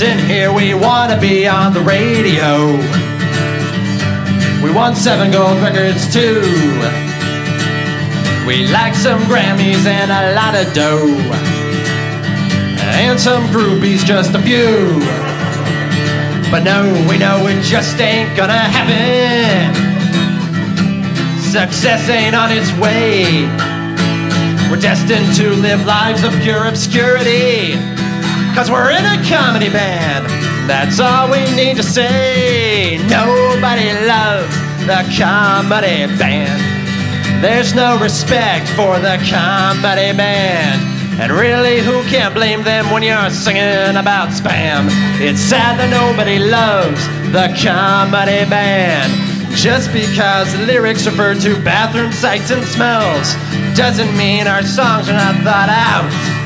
listen here, we wanna be on the radio. We won seven gold records too. We like some Grammys and a lot of dough. And some groupies, just a few. But no, we know it just ain't gonna happen. Success ain't on its way. We're destined to live lives of pure obscurity. Cause we're in a comedy band. That's all we need to say. Nobody loves the comedy band. There's no respect for the comedy band. And really, who can blame them when you're singing about spam? It's sad that nobody loves the comedy band. Just because lyrics refer to bathroom sights and smells doesn't mean our songs are not thought out.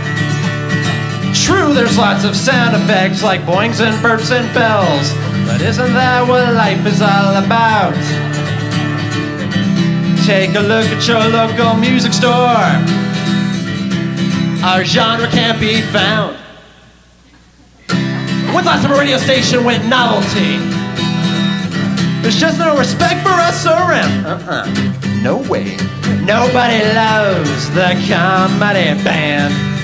True, there's lots of sound effects like boings and burps and bells, but isn't that what life is all about? Take a look at your local music store. Our genre can't be found. When's the last time a radio station went novelty? There's just no respect for us around. Uh-uh. No way. Nobody loves the comedy band.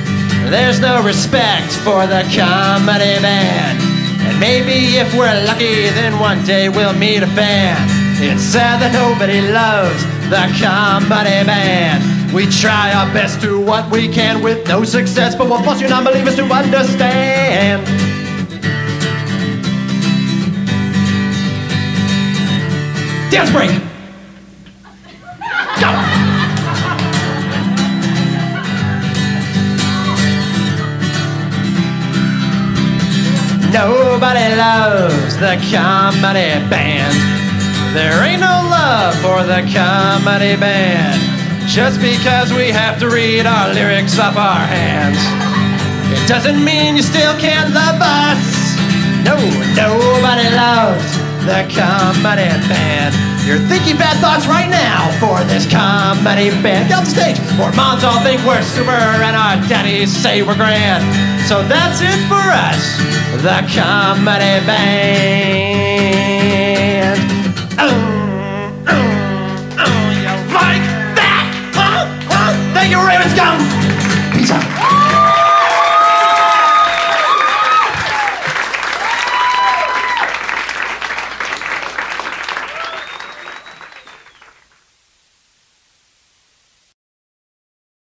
There's no respect for the comedy band. And maybe if we're lucky, then one day we'll meet a fan. It's sad that nobody loves the comedy band. We try our best to what we can with no success, but we'll force you non-believers to understand. Dance break. Nobody loves the comedy band. There ain't no love for the comedy band. Just because we have to read our lyrics off our hands. It doesn't mean you still can't love us. No, nobody loves the comedy band. You're thinking bad thoughts right now for this comedy band. Get on the stage, or moms all think we're super and our daddies say we're grand. So that's it for us, the comedy band.